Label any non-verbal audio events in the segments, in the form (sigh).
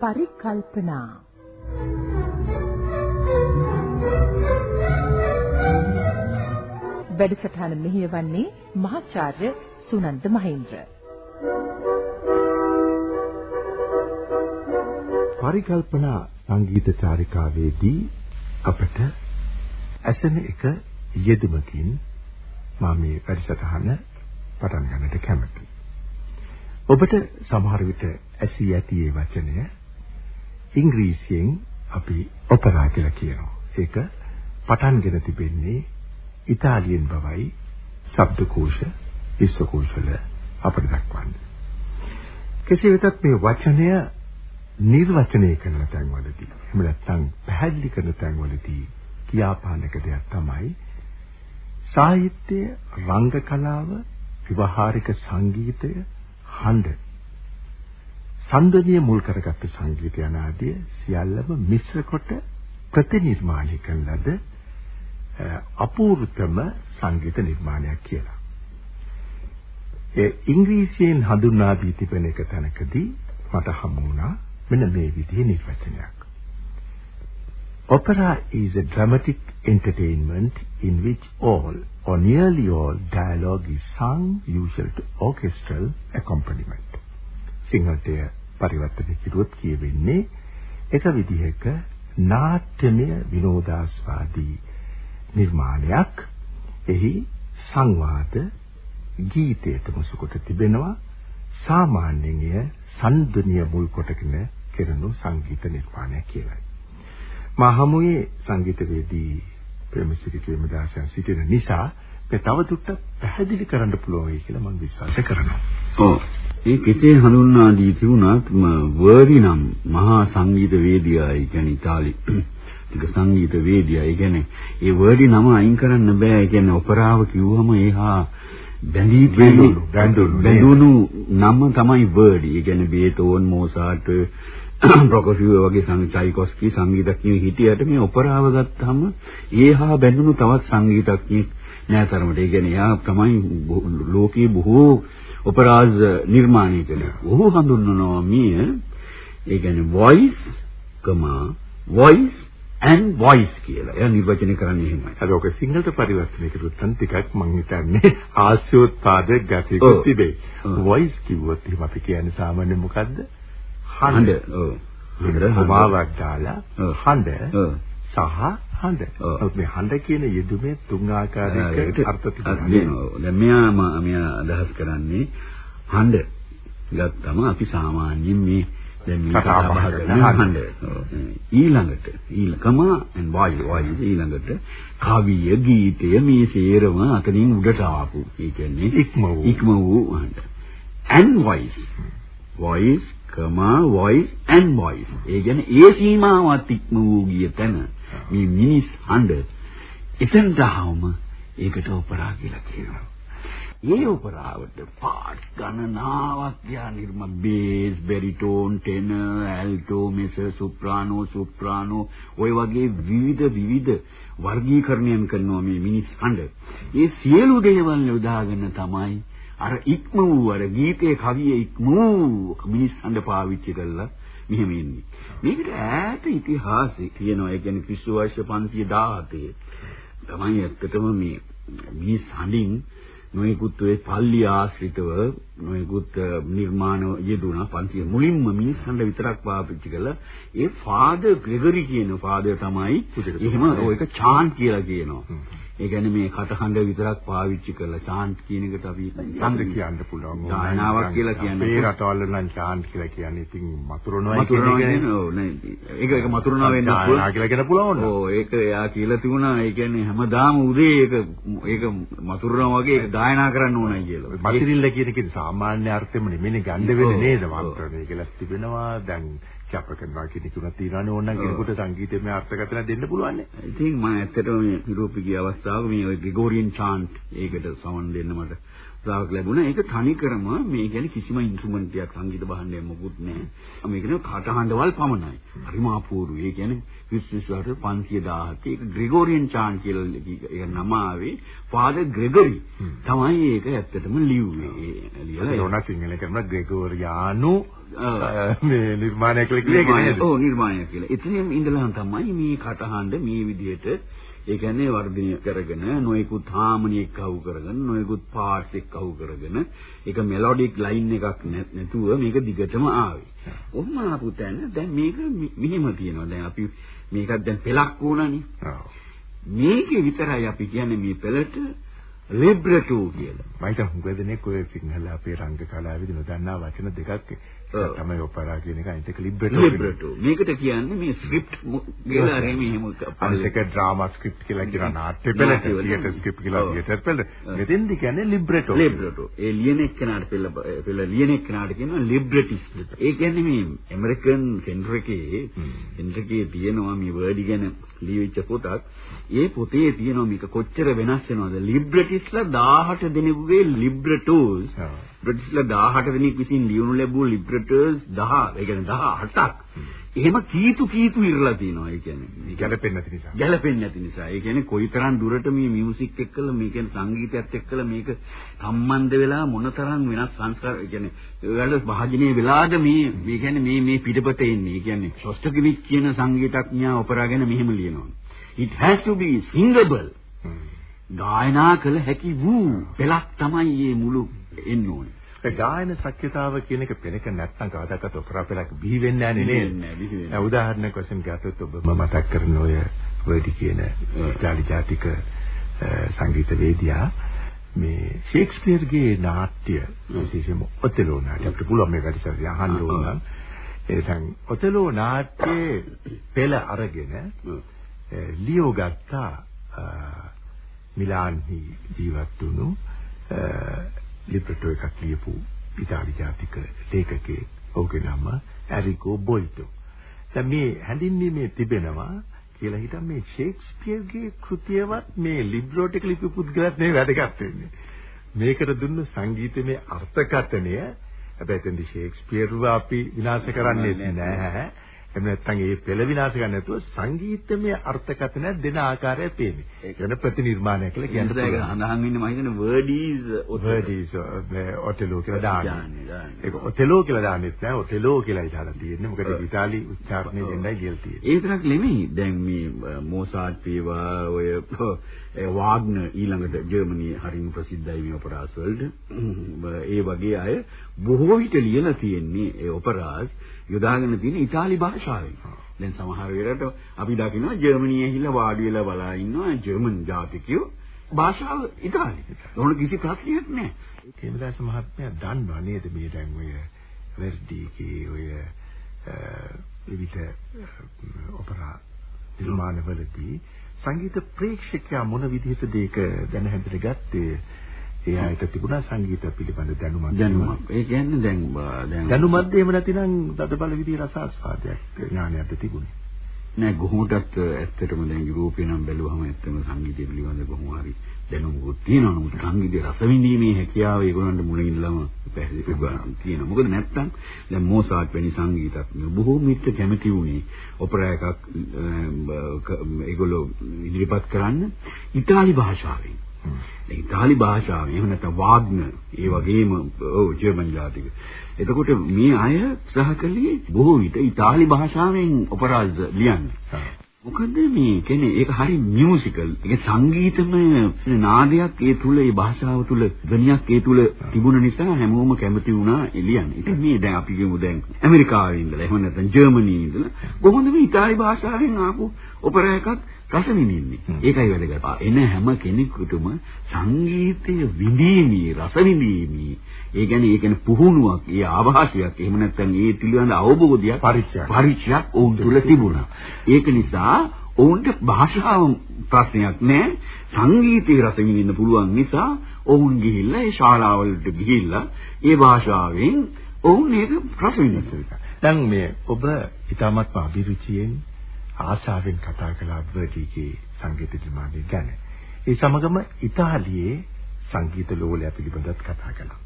පරිකල්පනා වැඩසටහන මෙහෙයවන්නේ මහාචාර්ය සුනන්ද මහේන්ද්‍ර. පරිකල්පනා සංගීත චාරිකාවේදී අපට ඇසෙන එක යෙදුමකින් මම මේ වැඩසටහන පටන් ගන්නට කැමතියි. ඔබට සමහර විට ඇසී ඇති ඒ වචනය ඉංග්‍රීසියෙන් අපි ඔපෙරා කියලා කියනවා. ඒක පටන්ගෙන තිබෙන්නේ ඉතාලියෙන් බවයි ශබ්දකෝෂ විශ්වකෝෂවල අපිට දක්වන්නේ. කෙසේ වෙතත් මේ වචනය නිර්වචනය කරන තැන්වලදී එහෙම නැත්නම් පැහැදිලි කරන තැන්වලදී කියාපානක දෙයක් තමයි සාහිත්‍ය රංග කලාව විවහාරික සංගීතය හඬ සම්දනිය මුල් කරගත්තු සංගීත යනාදී සියල්ලම මිශ්‍ර කොට ප්‍රතිනිර්මාණය කරන ලද අපූර්වතම සංගීත නිර්මාණයක් කියලා. ඒ ඉංග්‍රීසියෙන් හඳුන්වා දී තිබෙන එක තැනකදී මට හමු වුණා මෙන්න මේ විදිහේ නිර්වචනයක්. Opera is a dramatic entertainment in which all or nearly all dialogue is sung usual to orchestral accompaniment. සිංහලට පරිවර්තනය කිරුවොත් කියවෙන්නේ එක විදිහක නාට්‍යමය විනෝදාස්වාදී නිර්මාණයක් එහි සංවාද ගීතයට මුසු කොට තිබෙනවා සාමාන්‍යයෙන් එය සම්දුනිය මුල් කොටගෙන කෙරෙනු සංගීත නිර්මාණයක් කියලයි. මා හමුවේ සංගීතවේදී ප්‍රේමසිරි කේමදාසයන් සිටින නිසා මේ තවදුරටත් පැහැදිලි කරන්න පුළුවන් කියලා මම විශ්වාස කරනවා. ඔව්. ඒ කෙසේ හඳුන්වා දී තිබුණත් වර්ඩි නම් මහා සංගීත වේදිකායි කියන්නේ ඉතාලි ටික සංගීත වේදිකා. ඒ කියන්නේ ඒ වර්ඩි නම අයින් කරන්න බෑ. ඒ කියන්නේ ඔපරාව කිව්වම ඒහා බැඳී බැඳුණු නම තමයි වර්ඩි. ඒ කියන්නේ බේතෝන් මෝසාට් (clears throat) ප්‍රොකොෆියෝ වගේ සංචයිකොස්කි සංගීතඥයෝ හිටියට මේ ඔපරාව ගත්තාම ඒහා බැඳුණු තවත් සංගීතඥයෙක් නෑ තරමට. ඒ කියන්නේ එයා තමයි ලෝකයේ බොහෝ ඔපරාස් නිර්මාණය කළ. ඔහු හඳුන්වනවා මේ ඒ කියන්නේ voice, voice and voice කියලා. එයා නිර්වචනය කරන්නේ එහෙමයි. අර ඔක සිංහලට පරිවර්තනය කරුවොත් නම් ටිකක් මම හිතන්නේ (laughs) ආස්‍යෝත්පාදක ගතියකුත් තිබේ. voice කිව්වොත් එහෙම අපි කියන්නේ සාමාන්‍යයෙන් මොකද්ද? හඬ. ඔව්. හඬ හමාවක් දාලා හඬ සහ හඬ. මේ හඬ කියන යෙදුමේ තුන් ආකාරයක අර්ථ තිබෙනවා. දැන් මෙයා මෙයා අදහස් කරන්නේ හඬ ගත්තම අපි සාමාන්‍යයෙන් මේ දැන් මේ කතා බහ කරන හඬ. ඊළඟට ඊළඟම and voice voice ඊළඟට කවිය ගීතය මේ සේරම අතනින් උඩට ආපු. ඒ කියන්නේ ඉක්ම වූ ඉක්ම වූ and voice voice කමා voice and voice. ඒ කියන්නේ ඒ සීමාවත් ඉක්ම වූ ගිය තැන මේ මිනිස් හඬ එතෙන්ට ආවම ඒකට ඔපරා කියලා කියනවා. ඒ ඔපරාවට පාර්ට්ස් ගණනාවක් යා නිර්ම බේස්, බැරිටෝන්, ටෙනර්, ඇල්ටෝ, මෙසර්, සොප්‍රානෝ, සොප්‍රානෝ ඔය වගේ විවිධ විවිධ වර්ගීකරණයන් කරනවා මේ මිනිස් හඬ. ඒ සියලු දේවල් යොදාගෙන තමයි අර ඉක්ම වූ අර ගීතයේ කවියේ ඉක්ම වූ මිනිස් හඬ පාවිච්චි කළා මෙහෙම ඉන්නේ. මේකට ඈත ඉතිහාසය කියනවා. ඒ කියන්නේ ක්‍රිස්තු වර්ෂ 517 තමයි ඇත්තටම මේ මිනිස් හඬින් නොයෙකුත් ඒ පල්ලි ආශ්‍රිතව නොයෙකුත් නිර්මාණ යෙදුණා 500 මුලින්ම මිනිස් හඬ විතරක් පාවිච්චි කළා. ඒ ෆාදර් ග්‍රෙගරි කියන ෆාදර් තමයි එහෙම ඔයක චාන්ට් කියලා කියනවා. ඒ කියන්නේ මේ කටහඬ විතරක් පාවිච්චි කරලා චාන්ට් කියන එකට අපි ඡන්ද කියන්න පුළුවන්. ගායනාවක් කියලා කියන්නේ. මේ රටවල නම් චාන්ට් කියලා කියන්නේ ඉතින් මතුරුනවා කියන්නේ. ඔව් නේ. ඒක ඒක මතුරුනවා වෙන්න පුළුවන්. කියලා කියන පුළුවන්. ඔව් ඒක එයා කියලා තිබුණා. ඒ කියන්නේ හැමදාම උදේ ඒක ඒක මතුරුනවා වගේ ඒක ගායනා කරන්න ඕනයි කියලා. මතිරිල්ල කියන එකේ සාමාන්‍ය අර්ථෙම නෙමෙයි ගන්න වෙන්නේ නේද මන්ත්‍රණය කියලා තිබෙනවා. දැන් කැප කරනවා කියන තුනක් තියෙනවානේ ඕනනම් කෙනෙකුට සංගීතයේ අර්ථකථන දෙන්න පුළුවන් නේ. ඉතින් මම ඇත්තටම මේ යුරෝපේ ගිය අවස්ථාවක මේ ඔය ග්‍රෙගෝරියන් චාන්ට් ඒකට සමන් දෙන්න මට ලාභ ලැබුණා. ඒක තනිකරම මේ කියන්නේ කිසිම ඉන්ස්ට්‍රුමන්ට් එකක් සංගීත භාණ්ඩයක් මොකුත් නැහැ. මේක නේ කටහඬවල් පමණයි. හරිම අපූර්ව. ඒ කියන්නේ විශ්වාසයට 500000ක ඒක ග්‍රෙගෝරියන් චාන් කියලා ඒක නම ආවේ ෆාදර් ග්‍රෙගරි තමයි ඒක ඇත්තටම ලිව්වේ. ලියලා ඒ උනා සිංහල කරන ග්‍රෙගෝරියානු මේ නිර්මාණය කියලා කියන්නේ ඔව් නිර්මාණය කියලා. එතනින් ඉඳලා තමයි මේ කටහඬ මේ විදිහට ඒ කියන්නේ වර්ධනය කරගෙන නොයෙකුත් හාමනි එක්කව කරගෙන නොයෙකුත් පාර්ට්ස් එක්කව කරගෙන ඒක මෙලොඩික් ලයින් එකක් නැතුව මේක දිගටම ආවේ. ඔහොම ආපු තැන දැන් මේක මෙහෙම තියෙනවා. දැන් අපි මේකත් දැන් පෙලක් වුණානේ. මේකේ විතරයි අපි කියන්නේ මේ පෙළට ලිබ්‍රටෝ කියලා. හිතා හුඟ දෙනෙක් ඔය සිංහල අපේ රංග කලාවේදී නොදන්නා වචන දෙකක් තමයි ඔපරා කියන එක අනිත් එක ලිබ්‍රටෝ. ලිබ්‍රටෝ. මේකට කියන්නේ මේ ස්ක්‍රිප්ට් කියලා අර මෙහෙම අනිත් එක ඩ්‍රාමා ස්ක්‍රිප්ට් කියලා කියන නාට්‍ය පෙළ තියටර් ස්ක්‍රිප්ට් කියලා තියටර් පෙළ. මෙතෙන්දි කියන්නේ ලිබ්‍රටෝ. ලිබ්‍රටෝ. ඒ ලියන එක්කනට පෙළ පෙළ ලියන එක්කනට කියනවා ලිබ්‍රටිස්ට්. ඒ කියන්නේ මේ ඇමරිකන් සෙන්ටර් එකේ සෙන්ටර් එකේ තියෙනවා මේ වර්ඩ් ගැන ලියවිච්ච පොතක්. ඒ පොතේ තියෙනවා මේක කොච්චර වෙනස් වෙනවද ලිබ්‍රටිස්ලා 18 දෙනෙකුගේ ලිබ්‍රටෝස් ලිබ්‍රටිස්ලා 18 දෙනෙක් විසින් ලියනු ලැබුව ලිබ්‍රටර්ස් 10 ඒ කියන්නේ 18ක් එහෙම කීතු කීතු ඉරලා තියෙනවා ඒ කියන්නේ. ගැලපෙන්නේ නැති නිසා. ගැලපෙන්නේ නැති නිසා. ඒ කියන්නේ කොයිතරම් දුරට මේ මියුසික් එක්කලා මේ කියන්නේ සංගීතයත් එක්කලා මේක සම්බන්ධ වෙලා මොනතරම් වෙනස් සංස්කාර ඒ කියන්නේ ඒවල භාජනයේ වෙලාද මේ මේ කියන්නේ මේ මේ පිටපත එන්නේ. ඒ කියන්නේ ෂොස්ටකෙවිච් කියන සංගීතඥයා ඔපරා ගැන මෙහෙම ලියනවා. It has to be singable. ගායනා කළ හැකි වූ පෙළක් තමයි මේ මුළු එන්න ඕනේ. ඒ ගායන ශක්්‍යතාව කියන එක පෙළක නැත්නම් කවදාකවත් ඔපරා පෙළක් බිහි වෙන්නේ නැහැ නේද? උදාහරණයක් වශයෙන් ගත්තොත් ඔබ මතක් කරන ඔය වර්ඩි කියන ඉතාලි ජාතික සංගීතවේදියා මේ ෂේක්ස්පියර්ගේ නාට්‍ය විශේෂයෙන්ම ඔතෙලෝ නාට්‍ය. අපිට පුළුවන් මේ වැඩසටහන අහන්න ඕන නම්. එතන ඔතෙලෝ නාට්‍යයේ පෙළ අරගෙන ලියෝ ගත්තා මිලාන්හි ජීවත් වුණු ලිබ්‍රටෝ එකක් ලියපු ඉතාලි ජාතික ලේඛකයෙක් ඔහුගේ නම ඇරිකෝ බොයිටෝ. දැන් මේ හැඳින්වීමේ තිබෙනවා කියලා හිතන් මේ ෂේක්ස්පියර්ගේ කෘතියවත් මේ ලිබ්‍රෝට එක ලිපි පුද්ගලත් නෙවෙයි වැදගත් වෙන්නේ. මේකට දුන්න සංගීතමය අර්ථකථනය හැබැයි එතෙන්දි ෂේක්ස්පියර්ව අපි විනාශ කරන්නේ නැහැ. එහෙම නැත්නම් ඒ පෙළ විනාශ කරන්න නැතුව සංගීතමය අර්ථකථන දෙන ආකාරය පේන්නේ. ඒක වෙන ප්‍රතිනිර්මාණයක් කියලා කියන්න පුළුවන්. ඒක සඳහන් වෙන්නේ මම හිතන්නේ word is ඔටෙලෝ කියලා දාන්නේ. ඒක ඔටෙලෝ කියලා දාන්නෙත් නෑ ඔටෙලෝ කියලා ඉතලා තියෙන්නේ. මොකද ඉතාලි උච්චාරණය දෙන්නයි කියලා තියෙන්නේ. ඒ විතරක් නෙමෙයි. දැන් මේ මොසාට් පේවා ඔය (laughs) වාග්නර් ඊළඟට ජර්මනියේ හරිම ප්‍රසිද්ධයි මේ ඔපරාස් වලට. (clears throat) ඒ වගේ අය බොහෝ විට ලියලා තියෙන්නේ ඒ ඔපරාස් යොදාගෙන තියෙන ඉතාලි භාෂාවෙන්. දැන් සමහර වෙලාවට අපි දකිනවා ජර්මනියේ හිලා වාඩි වෙලා බලා ඉන්නවා ජර්මන් ජාතිකයෝ භාෂාව ඉතාලි. ඒගොල්ලෝ කිසි ප්‍රශ්නයක් නැහැ. කේමදාස මහත්මයා දන්නවා නේද මේ දැන් ඔය වෙර්ඩිගේ ඔය විවිධ ඔපරා නිර්මාණවලදී සංගීත ප්‍රේක්ෂකයා මොන විදිහටද ඒක දැන හැඳින ගත්තේ ඒ ආයත තිබුණා සංගීත පිළිබඳ දැනුමක් දැනුමක්. ඒ කියන්නේ දැන් දැන් දැනුමක්ද එහෙම නැතිනම් දඩබල විදිහේ රසාස්වාදයක් ඥානයක්ද තිබුණේ. නෑ කොහොමදත් ඇත්තටම දැන් යුරෝපේ නම් බැලුවම ඇත්තම සංගීතය පිළිබඳ කොහොම හරි දැනුමකුත් තියෙනවා. නමුත් සංගීතය රස විඳීමේ හැකියාව ඒගොල්ලන්ට මුලින් ඉඳලම පැහැදිලිව තියෙනවා. මොකද නැත්තම් දැන් මොසාට් වැනි සංගීතඥයෝ බොහෝ මිත්‍ර කැමති වුණේ ඔපෙරා එකක් ඒගොල්ලෝ ඉදිරිපත් කරන්න ඉතාලි භාෂාවෙන් ඉතාලි භාෂාව එහෙම නැත්නම් වාග්නර් ඒ වගේම ඔව් ජර්මන් ජාතික. එතකොට මේ අය කළේ බොහෝ විට ඉතාලි භාෂාවෙන් ඔපරාස් ලියන්නේ. මොකද මේ කියන්නේ ඒක හරි මියුසිකල්. ඒක සංගීතමය නාදයක් ඒ තුල ඒ භාෂාව තුල ධ්වනියක් ඒ තුල තිබුණ නිසා හැමෝම කැමති වුණා එළියන්නේ. ඉතින් මේ දැන් අපි කියමු දැන් ඇමරිකාවේ ඉඳලා එහෙම නැත්නම් ජර්මනියේ ඉඳලා කොහොමද මේ ඉතාලි භාෂාවෙන් ආපු ඔපෙරා එකක් රස විඳින්නේ. ඒකයි වැදගත්. එන හැම කෙනෙකුටම සංගීතය විඳීමේ රස විඳීමේ ඒ කියන්නේ ඒ කියන්නේ පුහුණුවක්, ඒ ආభాෂයක්, එහෙම නැත්නම් ඒ පිළිබඳ අවබෝධයක්, පරිචයක්, පරිචයක් ඔවුන් තුල තිබුණා. ඒක නිසා ඔවුන්ට භාෂාව ප්‍රශ්නයක් නෑ. සංගීතයේ රස විඳින්න පුළුවන් නිසා ඔවුන් ගිහිල්ලා ඒ ශාලාවලට ගිහිල්ලා ඒ භාෂාවෙන් ඔවුන් ඒක රස විඳිනවා. දැන් මේ ඔබ ඊටමත් අභිරුචියෙන් ආශාවෙන් කතා කළා බර්ඩීගේ සංගීත නිර්මාණය ගැන. ඒ සමගම ඉතාලියේ සංගීත ලෝලය පිළිබඳව කතා කළා.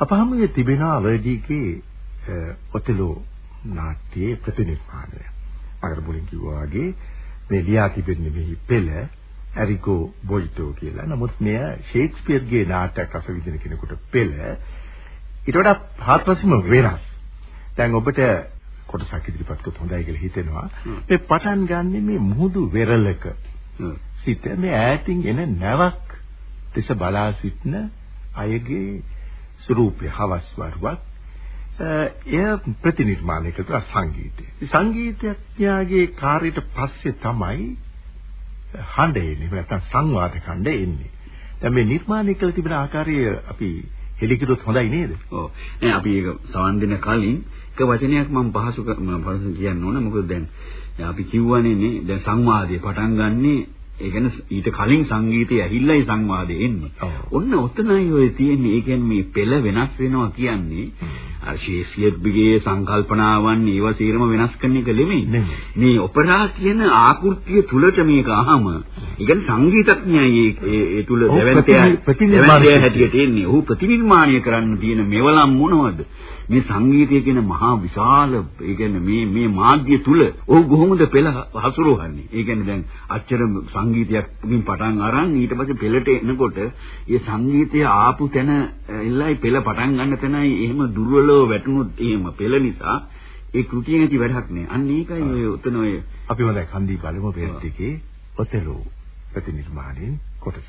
අපහමුවේ තිබෙනවා අවර්ඩීගේ ඔතෙලෝ නාට්‍යයේ ප්‍රතිනිර්මාණය. මම මුලින් කිව්වා වගේ මේ ලියා තිබෙන්නේ මෙහි පෙළ ඇරිකෝ බොයිටෝ කියලා. නමුත් මෙය ෂේක්ස්පියර්ගේ නාටක රස විඳින කෙනෙකුට පෙළ ඊට වඩා හාත්පසින්ම වෙනස්. දැන් ඔබට කොටසක් ඉදිරිපත් කරොත් හොඳයි කියලා හිතෙනවා. මේ පටන් ගන්නෙ මේ මුහුදු වෙරළක සිට මේ ඈතින් එන නැවක් දෙස බලා සිටන අයගේ ස්වරූපය හවස් වරුවක් එය ප්‍රතිනිර්මාණය කරන සංගීතය. සංගීතඥයාගේ කාර්යයට පස්සේ තමයි හඬ එන්නේ. නැත්නම් සංවාද ඛණ්ඩ එන්නේ. දැන් මේ නිර්මාණය කළ තිබෙන ආකාරය අපි හෙලිකිරුත් හොඳයි නේද? ඔව්. නෑ අපි ඒක සවන් දෙන කලින් එක වචනයක් මම පහසු පහසු කියන්න ඕන. මොකද දැන් අපි කිව්වනේ නේ දැන් සංවාදය පටන් ගන්නේ ඒ කියන්නේ ඊට කලින් සංගීතය ඇහිල්ලයි සංවාදේ එන්නේ. ඔන්න ඔතනයි ඔය තියෙන්නේ. ඒ කියන්නේ මේ පෙළ වෙනස් වෙනවා කියන්නේ අර ශේෂියත්ගේ සංකල්පනාවන් ඒව සීරම වෙනස් කරන එක නෙමෙයි. මේ ඔපෙරා කියන ආකෘතිය තුලට මේක අහම. ඒ කියන්නේ සංගීතඥයයි ඒ තුල දෙවන්තය ප්‍රතිනිර්මාණය හැටියට එන්නේ. ඔහු ප්‍රතිනිර්මාණය කරන්න තියෙන මෙවලම් මොනවද? මේ සංගීතය කියන මහා විශාල ඒ කියන්නේ මේ මේ මාධ්‍ය තුල ඔහු කොහොමද පෙළ හසුරුවන්නේ? ඒ කියන්නේ දැන් අච්චර සංගීතයකින් පටන් අරන් ඊට පස්සේ පෙළට එනකොට ඒ සංගීතය ආපු තැන එල්ලයි පෙළ පටන් ගන්න තැනයි එහෙම දුර්වලව වැටුනොත් එහෙම පෙළ නිසා ඒ කෘතිය නැති වැඩක් නෑ. අන්න ඒකයි ඔය උතන ඔය අපි හොඳයි කන්දී බලමු පෙරත් එකේ ඔතෙලෝ ප්‍රතිනිර්මාණයෙන් කොටස.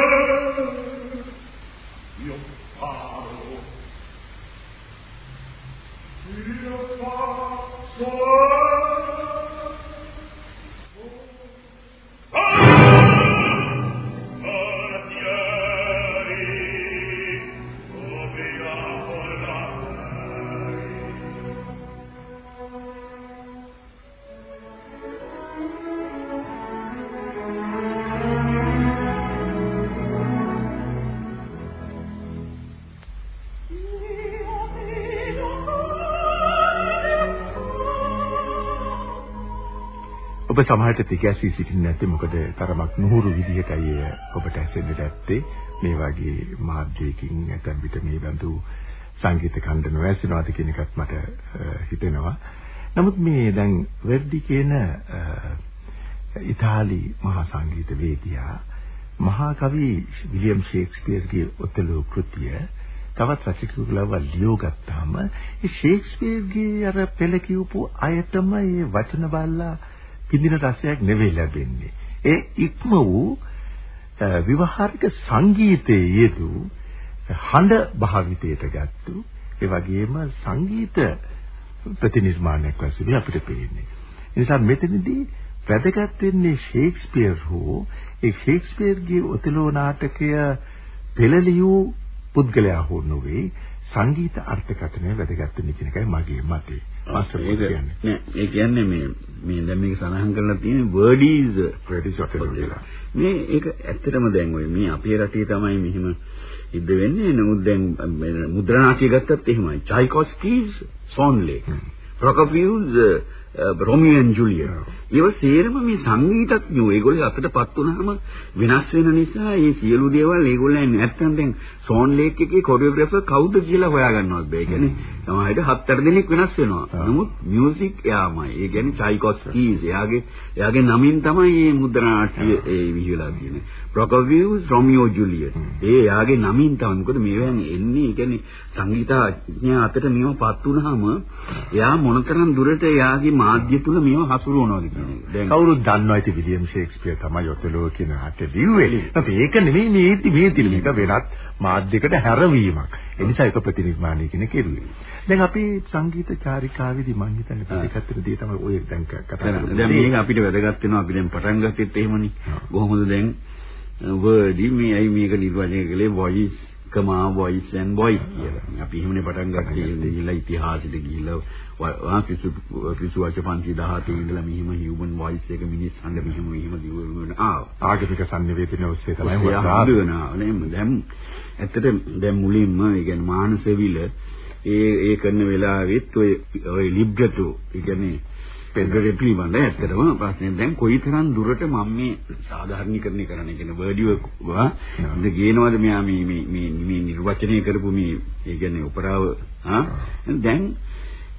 ඔබ සමහරට තිකැසී සිටින්නේ නැත්තේ මොකද තරමක් නුහුරු විදිහටයි ඔබට ඇසෙන්නේ නැත්තේ මේ වගේ මාධ්‍යයකින් නැත්නම් පිට මේ බඳු සංගීත ඛණ්ඩ නොඇසෙනවාද කියන එකත් මට හිතෙනවා. නමුත් මේ දැන් වෙර්ඩි කියන ඉතාලි මහා සංගීත වේදියා මහා කවි විලියම් ෂේක්ස්පියර්ගේ ඔතලෝ කෘතිය තවත් රසිකයෙකුට ලව ලියෝ ගත්තාම ඒ ෂේක්ස්පියර්ගේ අර පෙළ කියවපු අයතම මේ වචන බලලා පිළින රසයක් නෙවෙයි ලැබෙන්නේ. ඒ ඉක්ම වූ විවහාරික සංගීතයේ යෙදු හඬ භාවිතයට ගත්තු ඒ වගේම සංගීත ප්‍රතිනිර්මාණයක් වශයෙන් අපිට පේන්නේ. ඒ නිසා මෙතනදී වැදගත් වෙන්නේ ෂේක්ස්පියර් හෝ ඒ ෂේක්ස්පියර්ගේ ඔතෙලෝ නාටකය පෙළලියූ පුද්ගලයා හෝ නොවේ සංගීත අර්ථකථනය වැදගත් වෙන එකයි මගේ මතය. මාස්ටර් කියන්නේ. නෑ ඒ කියන්නේ මේ මේ දැන් මේක සඳහන් කරලා තියෙන word is word is මේ ඒක ඇත්තටම දැන් ඔය මේ අපේ රටේ තමයි මෙහිම ඉද්ද වෙන්නේ නමුත් දැන් මුද්‍රණාටි ගත්තත් එහෙමයි. Tchaikovsky's Swan Lake. Prokofiev's Romeo and Juliet. ඒව සේරම මේ සංගීතඥයෝ ඒගොල්ලෝ අතටපත් වුනහම වෙනස් වෙන නිසා මේ සියලු දේවල් ඒගොල්ලෝ නැත්තම් දැන් සෝන් ලේක් එකේ කොරියෝග්‍රාෆර් කවුද කියලා හොයාගන්නවත් බෑ. ඒ කියන්නේ තමයි හත් අට දෙනෙක් වෙනස් වෙනවා. නමුත් මියුසික් එයාමයි. ඒ කියන්නේ චයිකොස්කීස් එයාගේ එයාගේ නමින් තමයි මේ මුද්‍රණ නාට්‍ය ඒ විහිලා තියෙන්නේ. ප්‍රොකෝපියුස් රොමියෝ ජුලියට්. ඒ එයාගේ නමින් තමයි. මොකද මේවෙන් එන්නේ ඒ කියන්නේ සංගීතඥයා අතට මේවපත් වුනහම එයා මොනතරම් දුරට එයාගේ මාධ්‍ය තුල මේව හසුරුවනවද කියන එක. දැන් කවුරුත් දන්නවා ඉතින් විලියම් ෂේක්ස්පියර් තමයි ඔතලෝ කියන හට ලිව්වේ. ඒක නෙමෙයි මේ මේ තිල මේක වෙනත් මාධ්‍යයකට හැරවීමක්. ඒ නිසා ඒක ප්‍රතිනිර්මාණය කියන කෙරුවේ. දැන් අපි සංගීත චාරිකාවේදී මම හිතන්නේ පිළිගත්තට දේ තමයි ඔය දැන් කතා කරන්නේ. දැන් මේක අපිට වැදගත් වෙනවා අපි දැන් පටන් ගත්තෙත් එහෙමනේ. කොහොමද දැන් වර්ඩි මේ අයි මේක නිර්වචනය කළේ voice කමා voice and voice කියලා. අපි එහෙමනේ පටන් ගත්තේ. ගිහිල්ලා ඉතිහාසෙට ගිහිල්ලා වා කිසු කිසු වච 517 ඉඳලා මෙහිම human voice එක මිනිස් හඬ මෙහිම මෙහිම දිවෙන ආ. ආගමික සංනිවේදනය ඔස්සේ තමයි නේ දැන් ඇත්තට දැන් මුලින්ම ඒ කියන්නේ මානසවිල ඒ ඒ කරන වෙලාවෙත් ඔය ඔය ලිබ්ගටෝ ඒ කියන්නේ පෙරගරේ පිළිබඳ ඇත්තටම ප්‍රශ්නේ දැන් කොයිතරම් දුරට මම මේ සාධාරණීකරණය කරන්න කියන වර්ඩියවා ඉඳ ගේනවද මෙයා මේ මේ මේ නිර්වචනය කරපු මේ ඒ කියන්නේ ඔපරාව ආ? දැන්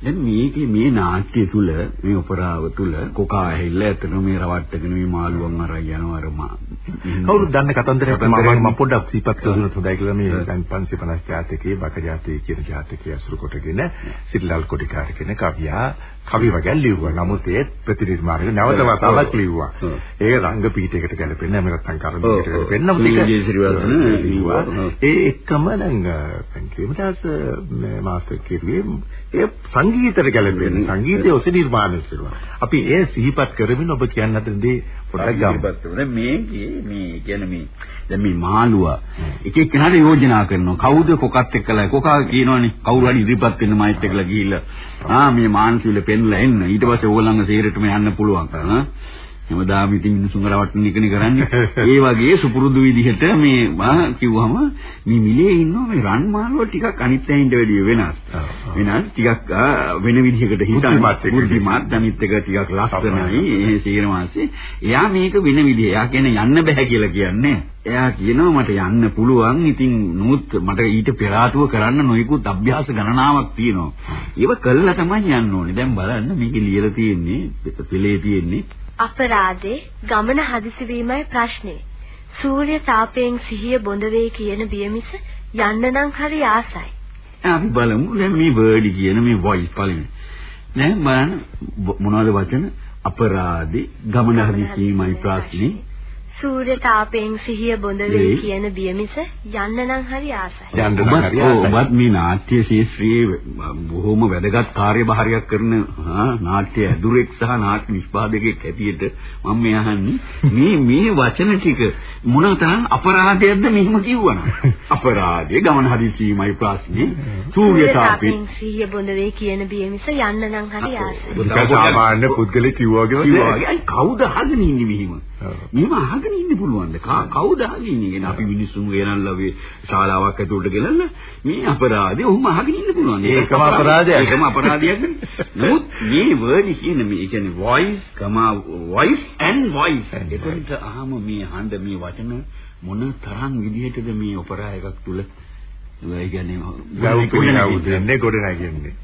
දැන් මේකේ මේ නාට්‍ය තුල මේ ඔපරාව තුල කොකා ඇහිල්ල ඇත්තටම මේ රවට්ටගෙන මේ මාළුවන් අරන් යනවා අර මා (laughs) කවුරුත් දන්න කතන්දරයක් මම මම පොඩ්ඩක් සිපත් කරනත් හොඳයි කියලා මේ (laughs) දැන් 550 ජාතකයේ බක ජාතකයේ කියන ජාතකයේ අසුරු කොටගෙන සිරිලල් කොටිකාර කියන කවියා කවි වගේ ලිව්වා. නමුත් ඒ ප්‍රතිනිර්මාණය නැවත වතාවක් ලිව්වා. ඒ රංග පීඨයකට ගැලපෙන්නේ නැහැ මේකට සංකරණයකට ගැලපෙන්නේ. නැහැ. ඒ එක්කම දැන් පෙන්කේමදාස් මාස්ටර් කිරුවේ ඒ සංගීතයට ගැලපෙන සංගීතය ඔසේ නිර්මාණය කරනවා. අපි ඒ සිහිපත් කරමින් ඔබ කියන්න හදන දේ පොඩ්ඩක් ගමු. මේකේ මේ කියන්නේ මේ දැන් මේ මාළුවා එක එක්කෙනාට යෝජනා කරනවා. කවුද කොකත් එක්කලා කොකා කියනවනේ කවුරු හරි ඉදිරිපත් වෙන්න මයිත් එක්කලා ගිහිල්ලා ආ මේ මානසිකව පෙන්ලා එන්න. ඊට පස්සේ ඕගොල්ලන්ගේ සේරටම යන්න පුළුවන්. හැමදාම ඉතින් මිනිසුන් රවට්ටන එකනේ කරන්නේ. (laughs) ඒ වගේ සුපුරුදු විදිහට මේ මා කිව්වම මේ මිලේ ඉන්නවා මේ රන් මාළුව ටිකක් අනිත් ඇයින්ට වැඩිය වෙනස්. වෙනස් ටිකක් වෙන විදිහකට හිතන්නත් බුද්ධිමත් අනිත් එක ටිකක් ලස්සනයි. ඒ සීරමාසේ. එයා මේක වෙන විදිහ. එයා කියන්නේ යන්න බෑ කියලා කියන්නේ. එයා කියනවා මට යන්න පුළුවන්. ඉතින් නමුත් මට ඊට පෙර ආතුව කරන්න නොයෙකුත් අභ්‍යාස ගණනාවක් තියෙනවා. ඒව කළා තමයි යන්න ඕනේ. දැන් බලන්න මේක ලියලා තියෙන්නේ පෙළේ තියෙන්නේ අපරාධේ ගමන හදිසි වීමයි ප්‍රශ්නේ. සූර්ය තාපයෙන් සිහිය බොඳ වේ කියන බියමිස යන්න නම් හරි ආසයි. අපි බලමු දැන් මේ වර්ඩ් කියන මේ වොයිස් පළවෙනි. දැන් බලන්න මොනවද වචන අපරාධේ ගමන හදිසි වීමයි ප්‍රශ්නේ. සූර්ය තාපයෙන් සිහිය බොඳ වේ කියන බියමිස යන්න නම් හරි ආසයි. යන්න නම් හරි ආසයි. ඔබත් මේ නාට්‍ය ශාස්ත්‍රයේ බොහොම වැදගත් කාර්යභාරයක් කරන නාට්‍ය ඇදුරෙක් සහ නාට්‍ය නිෂ්පාදකයෙක් හැටියට මම මේ අහන්නේ මේ මේ වචන ටික මොනතරම් අපරාධයක්ද මෙහෙම කිව්වනම්. අපරාධය ගමන හදිසීමයි ප්‍රශ්නේ. සූර්ය තාපයෙන් සිහිය බොඳ වේ කියන බියමිස යන්න නම් හරි ආසයි. සාමාන්‍ය පුද්ගලෙක් කිව්වා වගේ කවුද ඉන්නේ මෙහිම? මෙහෙම අහගෙන ඉන්න පුළුවන්ද? කවුද අහගෙන ඉන්නේ? අපි මිනිස්සුන් ගෙනල්ලා මේ ශාලාවක් ඇතුළට ගෙනල්ලා මේ අපරාධය ඔහොම අහගෙන ඉන්න පුළුවන්. ඒකම අපරාධයක්. ඒකම අපරාධයක්. නමුත් මේ වර්ඩ් කියන මේ කියන්නේ voice, voice and voice. ඒකට අහම මේ හඳ මේ වචන මොන තරම් විදිහටද මේ ඔපරා එකක් තුල ඒ කියන්නේ ගව් කුණාවුදන්නේ ගොඩනගන්නේ.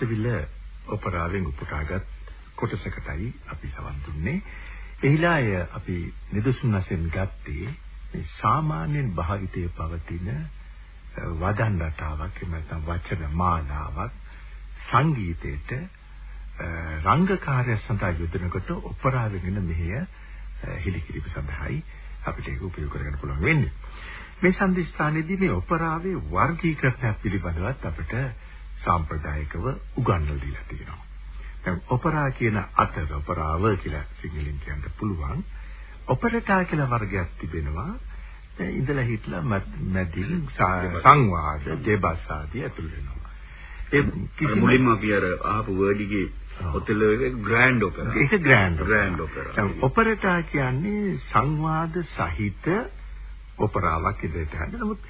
මානසවිල ඔපරාවෙන් උපුටාගත් කොටසකටයි අපි සවන් දුන්නේ. එහිලා අය අපි නිදසුන් වශයෙන් ගත්තේ මේ සාමාන්‍යයෙන් භාවිතයේ පවතින වදන් රටාවක් එහෙම නැත්නම් වචන මාලාවක් සංගීතයට රංගකාරය සඳහා යොදනකොට ඔපරාවෙන් මෙහෙය හිලිකිරීම සඳහායි අපිට ඒක උපයෝග කරගන්න පුළුවන් වෙන්නේ. මේ සම්දිස්ථානයේදී මේ ඔපරාවේ වර්ගීකරණය පිළිබඳවත් අපිට සාම්ප්‍රදායිකව උගන්වලා දීලා තියෙනවා. දැන් ඔපරා කියන අතර ඔපරාව කියලා සිංහලෙන් කියන්න පුළුවන්. ඔපරටා කියලා වර්ගයක් තිබෙනවා. ඉඳලා හිටලා මැදින් සංවාද දෙබස් ආදී ඇතුළු වෙනවා. ඒ කිසි මුලින්ම අපි අර අහපු වර්ඩ් එකේ ඔතෙලෝ ග්‍රෑන්ඩ් ඔපෙරා. ඒක ග්‍රෑන්ඩ් ග්‍රෑන්ඩ් ඔපෙරා. දැන් ඔපරටා කියන්නේ සංවාද සහිත ඔපරාවක් ඉදිරියට යන. නමුත්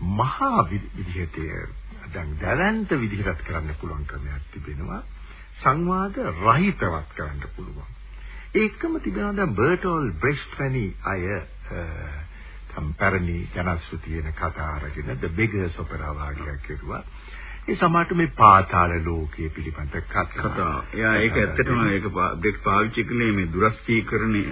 මහා විදිහට දැන් දැලන්ත විදිහට කරන්න පුළුවන් ක්‍රමයක් තිබෙනවා. සංවාද රහිතවත් කරන්න පුළුවන්. ඒකම තිබෙනවා දැන් බර්ටෝල් බ්‍රෙස්ට් වැනි අය සම්පරණි ජනශ්‍රුති වෙන කතා අරගෙන the beggars opera වාගයක් කෙරුවා. ඒ සමහරට මේ පාතාල ලෝකයේ පිළිබඳ කතා. එයා ඒක ඇත්තටම ඒක බ්‍රෙක් පාවිච්චි කළේ මේ දුරස්ථීකරණය.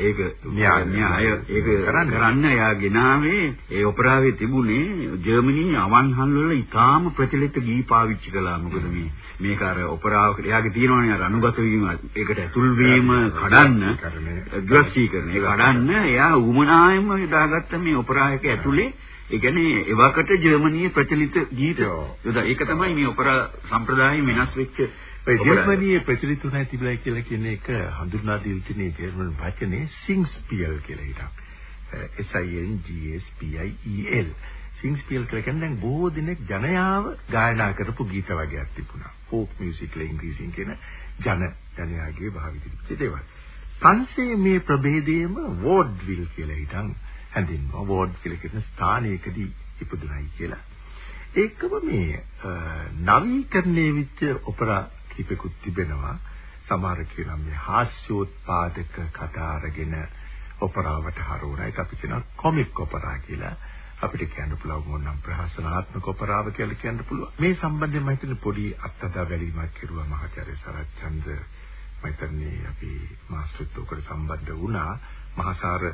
ඒක න්‍යාය. ඒක කරන්න. එයා ගෙනාවේ. ඒ ඔපරාවේ තිබුණේ ජර්මනි අවන්හල් වල ඉතාම ප්‍රචලිත ගී පාවිච්චි කළා. මොකද මේ මේක අර ඔපරාවක එයාගේ තියෙනවනේ අර අනුගත වීම. ඒකට ඇතුල් වීම කඩන්න. දුරස්ථීකරණය. ඒක කඩන්න. එයා උමනායෙම දාගත්ත මේ ඔපරාවක ඇතුලේ ඒ කියන්නේ එවකට ජර්මනියේ ප්‍රචලිත ගීත. යොදා ඒක තමයි මේ ඔපරා සම්ප්‍රදායෙන් වෙනස් වෙච්ච ජර්මනියේ ප්‍රචලිත උනායි තිබුණා කියලා කියන එක හඳුන්වා දී තිනේ ජර්මන් වචනේ සිංස්පියල් කියලා හිටක්. S I N G S P I E L සිංස්පියල් කියලා කියන්නේ දැන් බොහෝ දෙනෙක් ජනයාව ගායනා කරපු ගීත වර්ගයක් තිබුණා. ෆෝක් මියුසික් කියලා ඉංග්‍රීසියෙන් කියන ජන ජනයාගේ භාවිත දේවල්. පන්සේ මේ ප්‍රභේදයේම වෝඩ්විල් කියලා හිටන් හැඳින්වුවා වෝඩ් කියලා කියන ස්ථානයකදී ඉපදුනයි කියලා. ඒකම මේ නවීකරණය වෙච්ච ඔපරා කීපෙකුත් තිබෙනවා. සමහර කියනවා මේ හාස්‍යෝත්පාදක කතා අරගෙන ඔපරාවට හරවන එක අපි කියනවා කොමික් ඔපරා කියලා. අපිට කියන්න පුළුවන් ඕනම් ප්‍රහසනාත්මක ඔපරාව කියලා කියන්න පුළුවන්. මේ සම්බන්ධයෙන් මම හිතන්නේ පොඩි අත්දැක බැලීමක් කෙරුවා මහාචාර්ය සරච්චන්ද මම හිතන්නේ අපි මාස්ටර්ත් උකට සම්බන්ධ වුණා. මහාසාර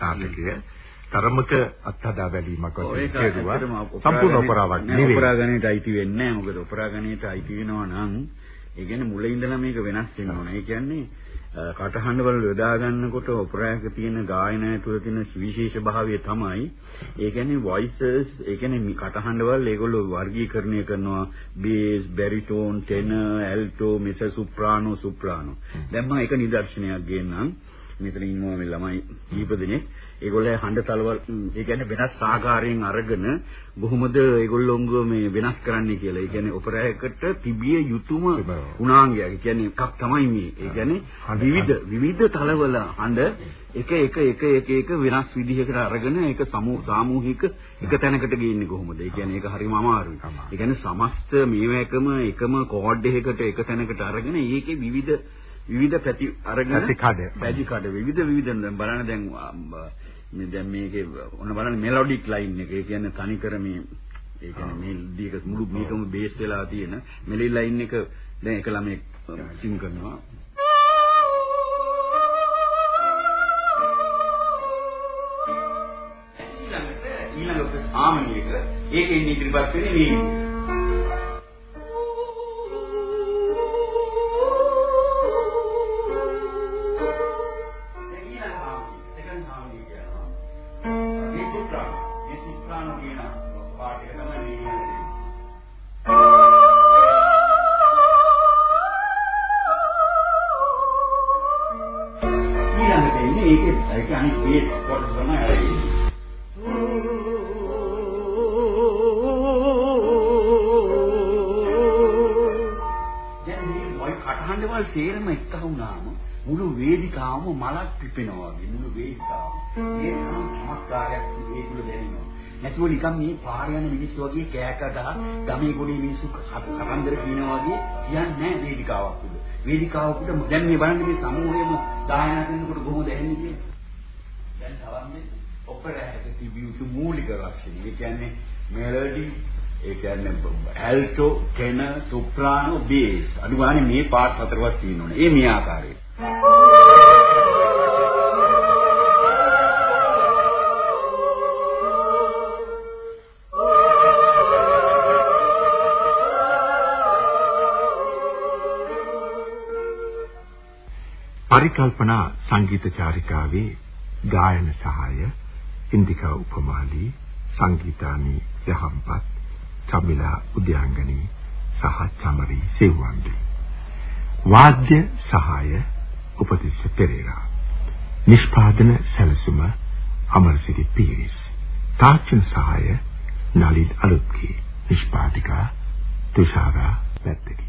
නාටකය තරමක අත්හදා බැලීමක් වශයෙන් කෙරුවා සම්පූර්ණ ඔපරාවක් නෙවෙයි ඔපරා ගණයට අයිති වෙන්නේ නැහැ මොකද ඔපරා ගණයට අයිති වෙනවා නම් ඒ කියන්නේ මුලින් ඉඳලා මේක වෙනස් වෙන්න ඕන. ඒ කියන්නේ කටහඬ වල යොදා ගන්නකොට ඔපරායක තියෙන ගායනය තුළ තියෙන විශේෂ භාවය තමයි ඒ කියන්නේ voices ඒ කියන්නේ කටහඬ වල ඒගොල්ලෝ වර්ගීකරණය කරනවා bass, baritone, tenor, alto, mezzo soprano, soprano. දැන් මම එක නිදර්ශනයක් ගන්නම්. මෙතන ඉන්නවා මේ ළමයි කීප දෙනෙක්. ඒගොල්ලෝ හඬ තලවල් ඒ කියන්නේ වෙනස් ආකාරයෙන් අරගෙන කොහොමද ඒගොල්ලෝංග මේ වෙනස් කරන්නේ කියලා. ඒ කියන්නේ ඔපරායකට තිබිය යුතුම ගුණාංගයක්. ඒ කියන්නේ එකක් තමයි මේ. ඒ කියන්නේ විවිධ විවිධ තලවල හඬ එක එක එක එක එක වෙනස් විදිහකට අරගෙන ඒක සාමූහික එක තැනකට ගේන්නේ කොහොමද? ඒ කියන්නේ ඒක හරිම අමාරුයි. ඒ කියන්නේ සමස්ත මේවැකම එකම කෝඩ් එකකට එක තැනකට අරගෙන ඒකේ විවිධ විවිධ පැති අරගෙන පැති කඩ පැති කඩ විවිධ විවිධ බලන්න දැන් මේ දැන් මේකේ ඔන්න බලන්න මෙලොඩික් ලයින් එක. ඒ කියන්නේ තනිකර මේ ඒ කියන්නේ මේ දීක මුළු මේකම බේස් වෙලා තියෙන මෙලි ලයින් එක දැන් එක ළමෙක් සිම් කරනවා. ඊළඟට ඊළඟට සාමනියක ඒකෙන් ඉදිරිපත් වෙන්නේ මේ මලක් පිපෙනවා වගේ මුළු වේදිකාවම. ඒ තරම් චමත්කාරයක් ඒගොල්ලෝ දැනෙනවා. නැතුව නිකන් මේ පාර යන මිනිස්සු වගේ කෑකදා ගමේ ගොඩේ මිනිස්සු කතන්දර කියනවා වගේ කියන්නේ නැහැ වේදිකාවක් උඩ. වේදිකාවක් උඩ දැන් මේ බලන්න මේ සමූහයම දායනා කරනකොට කොහොමද ඇහෙන්නේ කියන්නේ. දැන් තවන්නේ ඔපෙරා එක තිබියුතු මූලික ලක්ෂණ. ඒ කියන්නේ මෙලඩි ඒ කියන්නේ ඇල්ටෝ, ටෙනර්, සොප්‍රානෝ, බේස්. අඩු ගානේ මේ පාර්ට්ස් හතරවත් තියෙනවනේ. ඒ මේ ආකාරයට. පරිකල්පනා සංගීත චාරිකාවේ ගායන සහාය ඉන්දිකා උපමාලි සංගීතානි යහම්පත් චමිලා උද්‍යාංගනී සහ චමරි සෙව්වන්දි. වාද්‍ය සහාය උපතිස්ස පෙරේරා. නිෂ්පාදන සැලසුම අමරසිරි පීරිස්. තාක්ෂණ සහාය නලින් අලුත්කි. නිෂ්පාදිකා තුෂාරා පැත්තකි